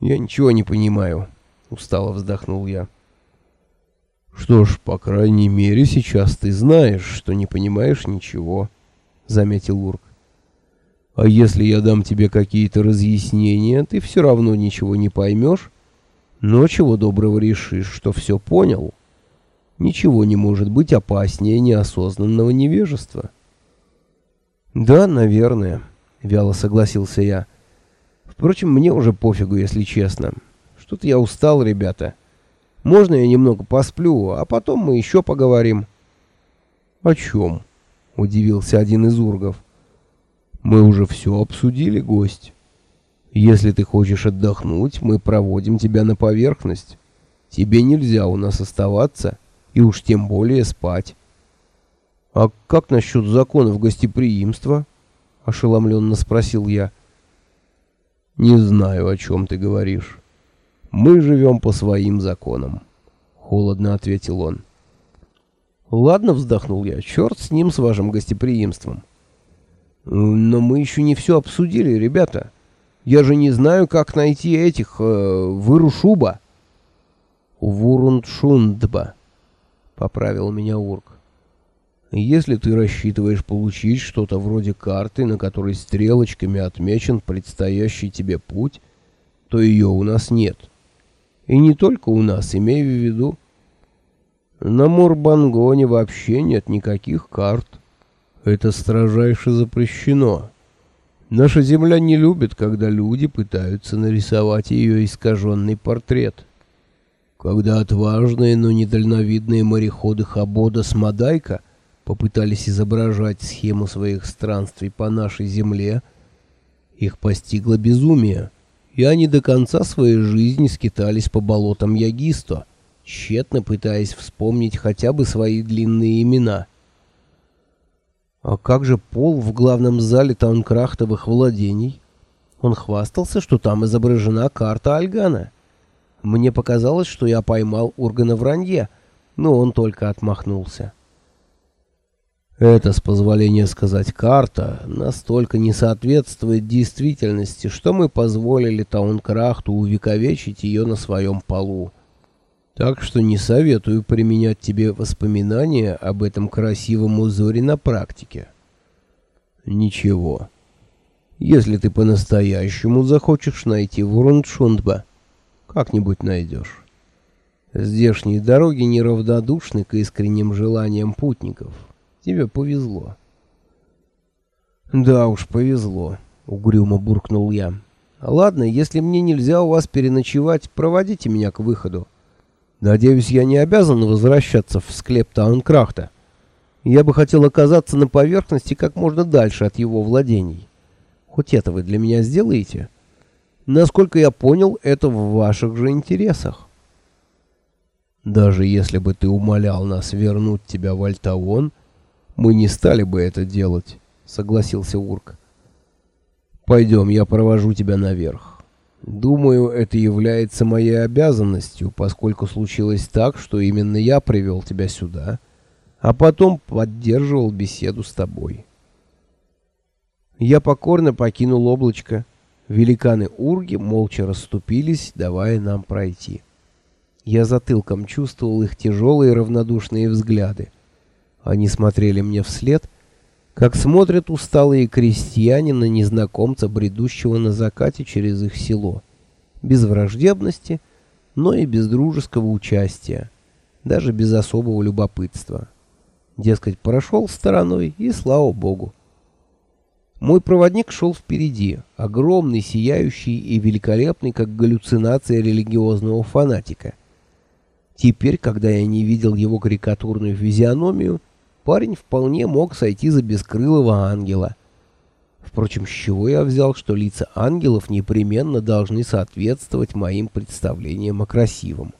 «Я ничего не понимаю», — устало вздохнул я. «Что ж, по крайней мере, сейчас ты знаешь, что не понимаешь ничего», — заметил Урк. «А если я дам тебе какие-то разъяснения, ты все равно ничего не поймешь, но чего доброго решишь, что все понял. Ничего не может быть опаснее неосознанного невежества». «Да, наверное», — вяло согласился я. «Впрочем, мне уже пофигу, если честно. Что-то я устал, ребята». Можно я немного посплю, а потом мы еще поговорим?» «О чем?» — удивился один из ургов. «Мы уже все обсудили, гость. Если ты хочешь отдохнуть, мы проводим тебя на поверхность. Тебе нельзя у нас оставаться, и уж тем более спать». «А как насчет законов гостеприимства?» — ошеломленно спросил я. «Не знаю, о чем ты говоришь». Мы живем по своим законам, холодно ответил он. Ладно, вздохнул я. Черт с ним с вашим гостеприимством. Но мы еще не все обсудили, ребята. Я же не знаю, как найти этих э, вырушуба. Вурундшундба, поправил меня Урк. Если ты рассчитываешь получить что-то вроде карты, на которой стрелочками отмечен предстоящий тебе путь, то ее у нас нет. И не только у нас, имею в виду. На Мурбангоне вообще нет никаких карт. Это строжайше запрещено. Наша земля не любит, когда люди пытаются нарисовать ее искаженный портрет. Когда отважные, но недальновидные мореходы Хабода с Мадайка попытались изображать схему своих странствий по нашей земле, их постигло безумие — и они до конца своей жизни скитались по болотам Ягисто, тщетно пытаясь вспомнить хотя бы свои длинные имена. А как же пол в главном зале таункрахтовых владений? Он хвастался, что там изображена карта Альгана. Мне показалось, что я поймал Ургана в ранье, но он только отмахнулся. Это, с позволения сказать, карта настолько не соответствует действительности, что мы позволили Таункрахту увековечить ее на своем полу. Так что не советую применять тебе воспоминания об этом красивом узоре на практике. Ничего. Если ты по-настоящему захочешь найти Вурундшундба, как-нибудь найдешь. Здешние дороги неравнодушны к искренним желаниям путников. Тебе повезло. Да уж, повезло, угрюмо буркнул я. Ладно, если мне нельзя у вас переночевать, проводите меня к выходу. Надеюсь, я не обязан возвращаться в склеп Таункрахта. Я бы хотел оказаться на поверхности как можно дальше от его владений. Хоть это вы для меня сделаете? Насколько я понял, это в ваших же интересах. Даже если бы ты умолял нас вернуть тебя в Альтаон, мы не стали бы это делать, согласился Урк. Пойдем, я провожу тебя наверх. Думаю, это является моей обязанностью, поскольку случилось так, что именно я привел тебя сюда, а потом поддерживал беседу с тобой. Я покорно покинул облачко. Великаны Урги молча расступились, давая нам пройти. Я затылком чувствовал их тяжелые равнодушные взгляды. Они смотрели мне вслед, как смотрят усталые крестьяне на незнакомца, бредущего на закате через их село, без враждебности, но и без дружеского участия, даже без особого любопытства. Дескать, прошел стороной, и слава богу. Мой проводник шел впереди, огромный, сияющий и великолепный, как галлюцинация религиозного фанатика. Теперь, когда я не видел его карикатурную физиономию, парень вполне мог сойти за бескрылого ангела. Впрочем, с чего я взял, что лица ангелов непременно должны соответствовать моим представлениям о красивом?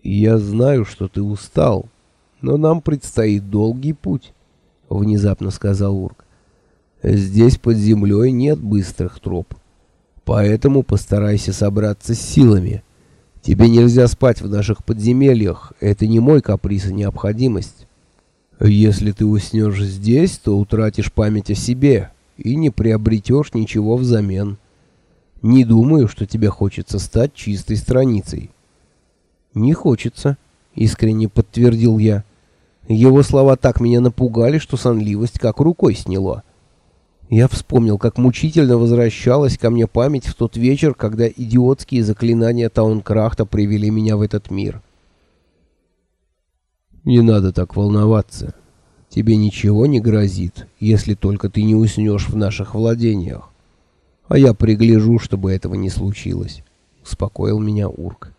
«Я знаю, что ты устал, но нам предстоит долгий путь», — внезапно сказал Урк. «Здесь под землей нет быстрых троп, поэтому постарайся собраться с силами». Тебе нельзя спать в наших подземельях. Это не мой каприз и необходимость. Если ты уснешь здесь, то утратишь память о себе и не приобретешь ничего взамен. Не думаю, что тебе хочется стать чистой страницей. Не хочется, искренне подтвердил я. Его слова так меня напугали, что сонливость как рукой сняло. Я вспомнил, как мучительно возвращалась ко мне память в тот вечер, когда идиотские заклинания Таункрахта привели меня в этот мир. Не надо так волноваться. Тебе ничего не грозит, если только ты не уснешь в наших владениях. А я пригляжу, чтобы этого не случилось, успокоил меня Урк.